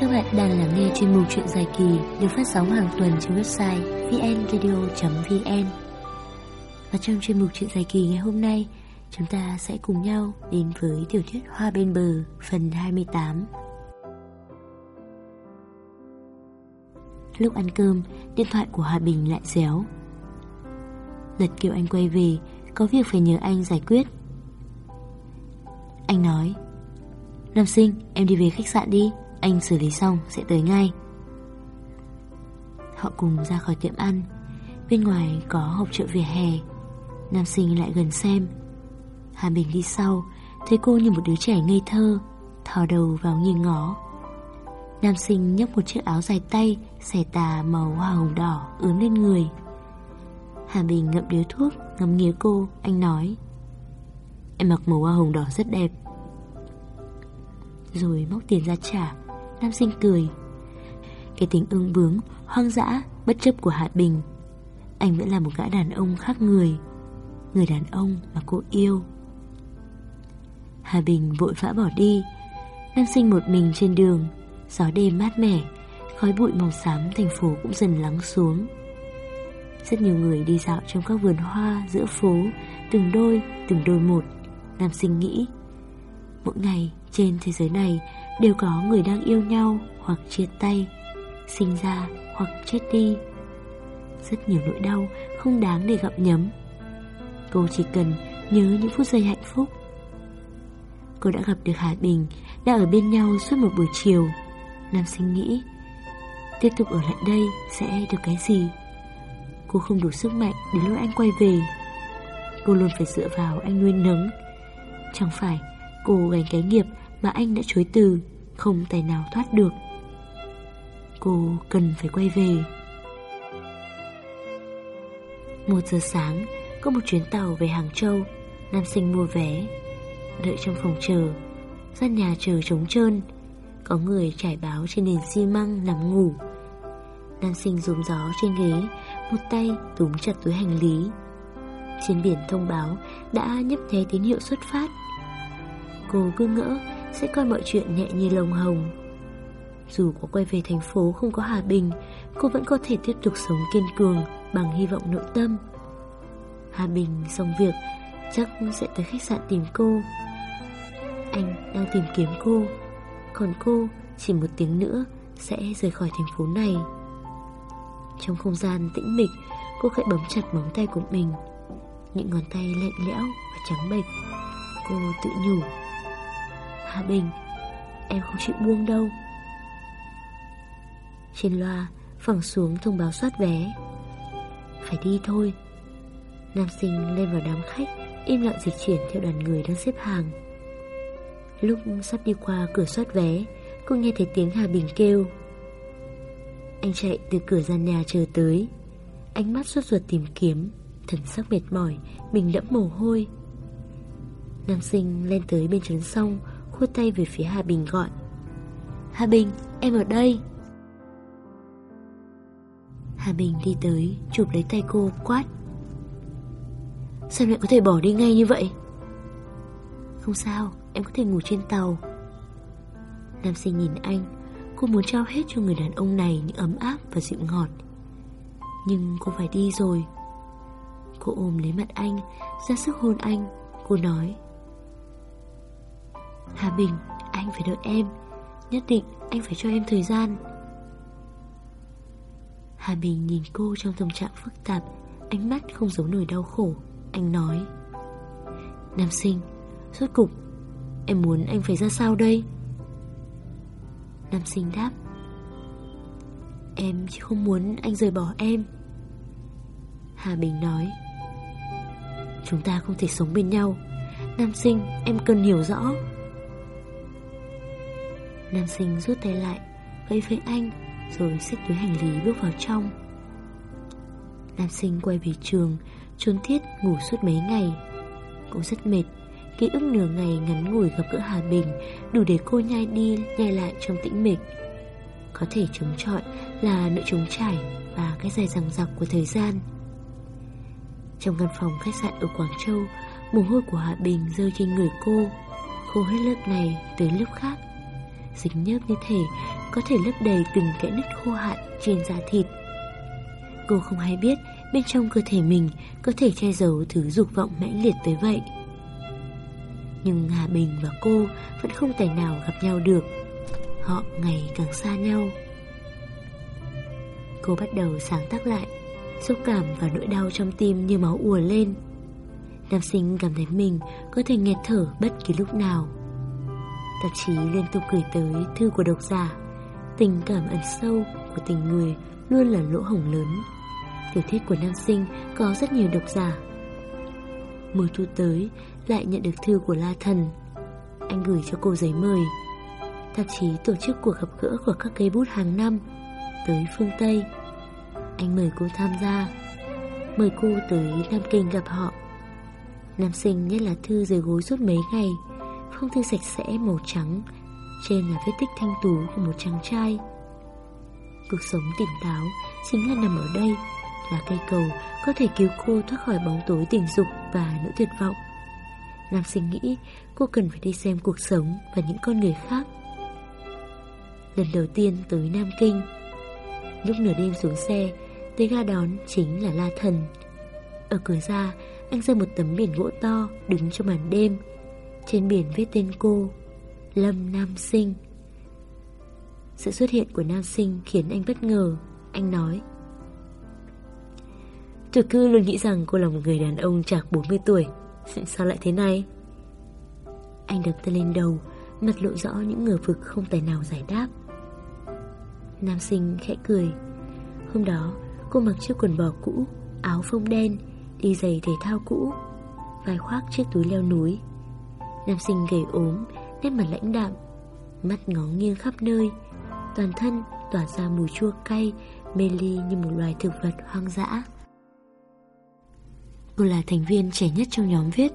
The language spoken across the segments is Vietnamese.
Các bạn đang lắng nghe chuyên mục chuyện dài kỳ được phát sóng hàng tuần trên website vnradio.vn Và trong chuyên mục chuyện dài kỳ ngày hôm nay, chúng ta sẽ cùng nhau đến với tiểu thuyết Hoa bên bờ phần 28. Lúc ăn cơm, điện thoại của Hòa Bình lại réo. Lật kêu anh quay về, có việc phải nhờ anh giải quyết. Anh nói, Nam sinh, em đi về khách sạn đi anh xử lý xong sẽ tới ngay. Họ cùng ra khỏi tiệm ăn. Bên ngoài có hộp chợ vỉa hè. Nam sinh lại gần xem. Hà Bình đi sau, Thấy cô như một đứa trẻ ngây thơ, Thò đầu vào nghiêng ngó. Nam sinh nhấc một chiếc áo dài tay, Xẻ tà màu hoa hồng đỏ ướm lên người. Hà Bình ngậm điếu thuốc, Ngắm nghía cô, Anh nói, Em mặc màu hoa hồng đỏ rất đẹp. Rồi móc tiền ra trả. Nam sinh cười. Cái tính ương bướng, hoang dã Bất chấp của Hạ Bình. Anh vẫn là một gã đàn ông khác người. Người đàn ông mà cô yêu. Hà Bình vội vã bỏ đi. Nam sinh một mình trên đường. Gió đêm mát mẻ Khói bụi màu xám thành phố cũng dần lắng xuống. Rất nhiều người đi dạo trong các vườn hoa giữa phố Từng đôi, từng đôi một. Nam sinh nghĩ Mỗi ngày trên thế giới này đều có người đang yêu nhau hoặc chia tay, sinh ra hoặc chết đi. Rất nhiều nỗi đau không đáng để gặm nhấm. Cô chỉ cần nhớ những phút giây hạnh phúc. Cô đã gặp được Hải Bình, đã ở bên nhau suốt một buổi chiều. Nam sinh nghĩ, tiếp tục ở lại đây sẽ được cái gì? Cô không đủ sức mạnh để lúc anh quay về. Cô luôn phải dựa vào anh nuôi nấng. Chẳng phải cô gánh cái nghiệp mà anh đã chối từ, không tài nào thoát được. Cô cần phải quay về. Một giờ sáng, có một chuyến tàu về Hàng Châu, nam sinh mua vé. Đợi trong phòng chờ, gian nhà chờ trống trơn, có người trải báo trên nền xi măng nằm ngủ. Nam sinh rúm gió trên ghế, một tay túm chặt túi hành lý. Trên biển thông báo đã nhấp nháy tín hiệu xuất phát. Cô cứ ngỡ sẽ coi mọi chuyện nhẹ như lồng hồng. Dù có quay về thành phố không có Hà Bình, cô vẫn có thể tiếp tục sống kiên cường bằng hy vọng nội tâm. Hà Bình xong việc, chắc sẽ tới khách sạn tìm cô. Anh đang tìm kiếm cô, còn cô chỉ một tiếng nữa sẽ rời khỏi thành phố này. Trong không gian tĩnh mịch, cô khẽ bấm chặt móng tay của mình. Những ngón tay lạnh lẽo và trắng bệch. Cô tự nhủ Hà Bình. Em không chịu buông đâu. Trên loa, phẳng xuống thông báo soát vé. Phải đi thôi. Nam sinh lên vào đám khách, Im lặng dịch chuyển theo đoàn người đang xếp hàng. Lúc sắp đi qua cửa soát vé, Cô nghe thấy tiếng Hà Bình kêu. Anh chạy từ cửa gian nhà chờ tới. Ánh mắt suốt ruột tìm kiếm, Thần sắc mệt mỏi, Mình đẫm mồ hôi. Nam sinh lên tới bên trấn sông khua tay về phía Hà Bình gọi. Hà Bình, em ở đây. Hà Bình đi tới Chụp lấy tay cô quát. Sao lại có thể bỏ đi ngay như vậy? Không sao Em có thể ngủ trên tàu. Nam sinh nhìn anh Cô muốn trao hết cho người đàn ông này Những ấm áp và dịu ngọt. Nhưng cô phải đi rồi. Cô ôm lấy mặt anh Ra sức hôn anh Cô nói. Hà Bình, anh phải đợi em. Nhất định anh phải cho em thời gian. Hà Bình nhìn cô trong tâm trạng phức tạp Ánh mắt không giấu nổi đau khổ. Anh nói Nam sinh, suốt cục Em muốn anh phải ra sao đây? Nam sinh đáp Em chỉ không muốn anh rời bỏ em. Hà Bình nói Chúng ta không thể sống bên nhau. Nam sinh em cần hiểu rõ. Nam sinh rút tay lại Vẫy với anh, Rồi xách túi hành lý bước vào trong. Nam sinh quay về trường Trốn thiết ngủ suốt mấy ngày. Cô rất mệt, Ký ức nửa ngày ngắn ngủi gặp gỡ Hà Bình, Đủ để cô nhai đi, nhai lại trong tĩnh mịch. Có thể chống chọi là nỗi trống trải Và cái dài dằng dọc của thời gian. Trong căn phòng khách sạn ở Quảng Châu, Mồ hôi của Hà Bình rơi trên người cô. Khô hết lớp này tới lớp khác dính nhớp như thể có thể lấp đầy từng kẽ nứt khô hạn trên da thịt. Cô không hay biết bên trong cơ thể mình có thể che giấu thứ dục vọng mãnh liệt tới vậy. Nhưng Hà Bình và cô vẫn không thể nào gặp nhau được. Họ ngày càng xa nhau. Cô bắt đầu sáng tác lại, xúc cảm và nỗi đau trong tim như máu ùa lên. Nam sinh cảm thấy mình có thể nghẹt thở bất kỳ lúc nào. Tạp chí liên tục gửi tới, thư của độc giả. Tình cảm ẩn sâu của tình người luôn là lỗ hổng lớn. Tiểu thuyết của nam sinh có rất nhiều độc giả. Mùa thu tới lại nhận được thư của La Thần. Anh gửi cho cô giấy mời. Tạp chí tổ chức cuộc gặp gỡ của các cây bút hàng năm tới phương Tây. Anh mời cô tham gia. Mời cô tới Nam Kinh gặp họ. Nam sinh nhất là thư dưới gối suốt mấy ngày không thư sạch sẽ màu trắng. Trên là vết tích thanh tú của một chàng trai. Cuộc sống tỉnh táo Chính là nằm ở đây, Là cây cầu có thể cứu cô thoát khỏi bóng tối tình dục và nỗi tuyệt vọng. Nam sinh nghĩ, cô cần phải đi xem cuộc sống và những con người khác. Lần đầu tiên tới Nam Kinh, Lúc nửa đêm xuống xe, Tới ga đón chính là La Thần. Ở cửa ra, anh ra một tấm biển gỗ to đứng trong màn đêm. Trên biển viết tên cô, Lâm Nam Sinh. Sự xuất hiện của Nam Sinh khiến anh bất ngờ. Anh nói, Tôi cứ luôn nghĩ rằng cô là một người đàn ông chạc 40 tuổi. Sao lại thế này? Anh đập tay lên đầu, mặt lộ rõ những ngờ vực không tài nào giải đáp. Nam sinh khẽ cười. Hôm đó, cô mặc chiếc quần bò cũ, áo phông đen, đi giày thể thao cũ, vai khoác chiếc túi leo núi. Nam sinh gầy ốm, nét mặt lãnh đạm, mắt ngó nghiêng khắp nơi, toàn thân tỏa ra mùi chua cay, mê ly như một loài thực vật hoang dã. Cô là thành viên trẻ nhất trong nhóm viết,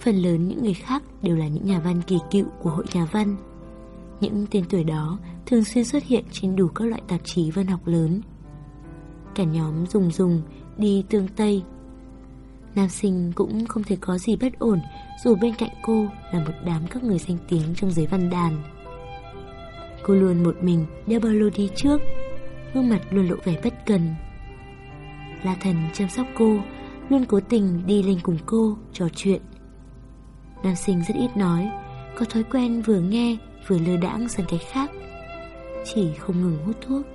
phần lớn những người khác đều là những nhà văn kỳ cựu của hội nhà văn. Những tên tuổi đó thường xuyên xuất hiện trên đủ các loại tạp chí văn học lớn. Cả nhóm dùng dùng đi tương Tây Nam sinh cũng không thể có gì bất ổn, Dù bên cạnh cô là một đám các người danh tiếng trong giới văn đàn. Cô luôn một mình đeo ba lô đi trước, Gương mặt luôn lộ vẻ bất cần. La thần chăm sóc cô, Luôn cố tình đi lên cùng cô Trò chuyện. Nam sinh rất ít nói, Có thói quen vừa nghe, vừa lơ đãng sang cái khác, Chỉ không ngừng hút thuốc.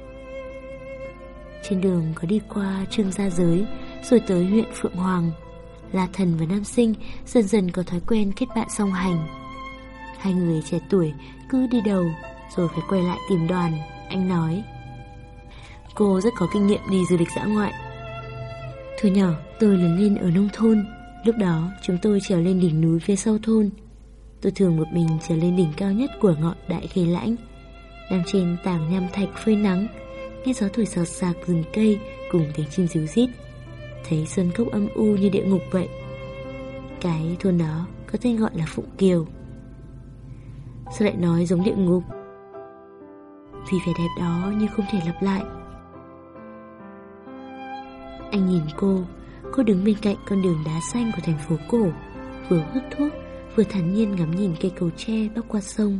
Trên đường có đi qua trương gia giới, Rồi tới huyện Phượng Hoàng. La Thần và Nam Sinh dần dần có thói quen kết bạn song hành. Hai người trẻ tuổi cứ đi đầu rồi phải quay lại tìm đoàn, anh nói. Cô rất có kinh nghiệm đi du lịch dã ngoại. Từ nhỏ tôi lớn lên ở nông thôn, lúc đó chúng tôi trèo lên đỉnh núi phía sau thôn. Tôi thường một mình trèo lên đỉnh cao nhất của ngọn đại khê lãnh, đang trên tảng nham thạch phơi nắng, nghe gió thổi sọt sạc rừng cây cùng tiếng chim ríu rít thấy sơn cốc âm u như địa ngục vậy. Cái thôn đó có tên gọi là Phụng Kiều. Sao lại nói giống địa ngục? Vì vẻ đẹp đó như không thể lặp lại. Anh nhìn cô, cô đứng bên cạnh con đường đá xanh của thành phố cổ, vừa hút thuốc, vừa thản nhiên ngắm nhìn cây cầu tre bắc qua sông.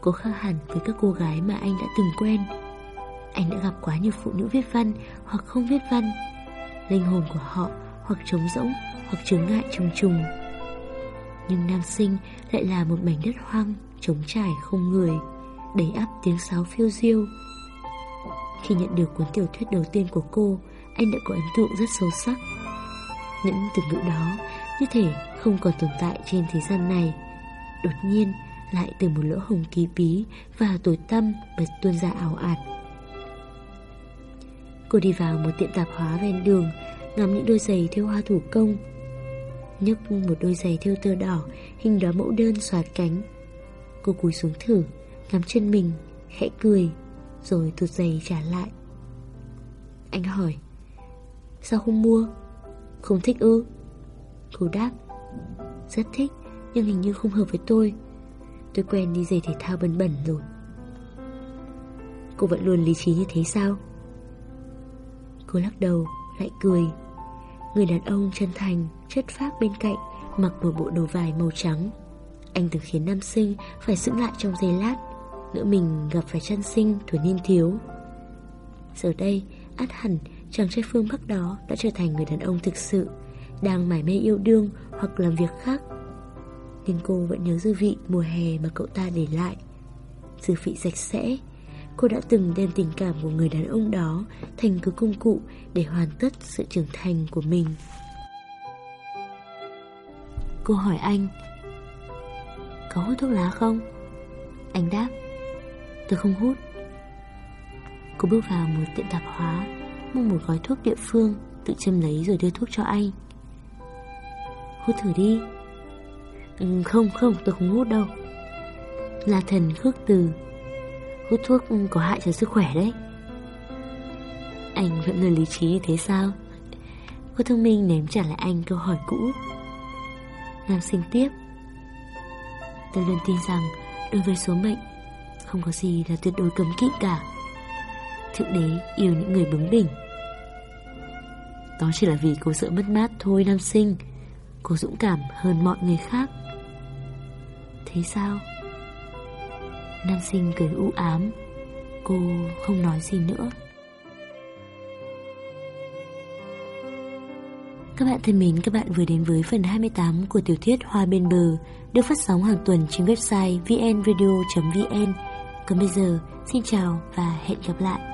Cô khác hẳn với các cô gái mà anh đã từng quen. Anh đã gặp quá nhiều phụ nữ viết văn hoặc không viết văn linh hồn của họ hoặc trống rỗng hoặc chướng ngại trùng trùng. Nhưng nam sinh lại là một mảnh đất hoang, trống trải không người, đầy áp tiếng sáo phiêu diêu. Khi nhận được cuốn tiểu thuyết đầu tiên của cô, anh đã có ấn tượng rất sâu sắc. Những từ ngữ đó như thể không còn tồn tại trên thế gian này. Đột nhiên lại từ một lỗ hồng kỳ bí và tối tăm bật tuôn ra ảo ạt. Cô đi vào một tiệm tạp hóa ven đường, Ngắm những đôi giày theo hoa thủ công. Nhấc một đôi giày theo tơ đỏ, Hình đó mẫu đơn xoạt cánh. Cô cúi xuống thử, Ngắm chân mình, Khẽ cười, Rồi tụt giày trả lại. Anh hỏi, Sao không mua? Không thích ư? Cô đáp, Rất thích, Nhưng hình như không hợp với tôi. Tôi quen đi giày thể thao bẩn bẩn rồi. Cô vẫn luôn lý trí như thế sao? Cô lắc đầu, lại cười. Người đàn ông chân thành, chất phác bên cạnh Mặc một bộ đồ vải màu trắng. Anh từng khiến nam sinh phải sững lại trong giây lát nữ mình gặp phải chân sinh tuổi niên thiếu. Giờ đây át hẳn chàng trai phương Bắc đó đã trở thành người đàn ông thực sự Đang mải mê yêu đương hoặc làm việc khác. Nhưng cô vẫn nhớ dư vị mùa hè mà cậu ta để lại. Dư vị sạch sẽ Cô đã từng đem tình cảm của người đàn ông đó Thành cứ công cụ để hoàn tất sự trưởng thành của mình. Cô hỏi anh Có hút thuốc lá không? Anh đáp Tôi không hút. Cô bước vào một tiệm tạp hóa Mua một gói thuốc địa phương Tự châm lấy rồi đưa thuốc cho anh. Hút thử đi. Ừ, Không không tôi không hút đâu. Là thần khước từ Hút thuốc có hại cho sức khỏe đấy. Anh vẫn là lý trí như thế sao? Cô thông minh ném trả lại anh câu hỏi cũ. Nam sinh tiếp. Tôi luôn tin rằng Đối với số mệnh, Không có gì là tuyệt đối cấm kỵ cả. Thượng đế yêu những người bướng bỉnh. Đó chỉ là vì cô sợ mất mát thôi, nam sinh. Cô dũng cảm hơn mọi người khác. Thế sao? Nam sinh cười u ám Cô không nói gì nữa Các bạn thân mến, các bạn vừa đến với phần 28 của tiểu thuyết Hoa bên bờ được phát sóng hàng tuần trên website vnradio.vn. Còn bây giờ, xin chào và hẹn gặp lại.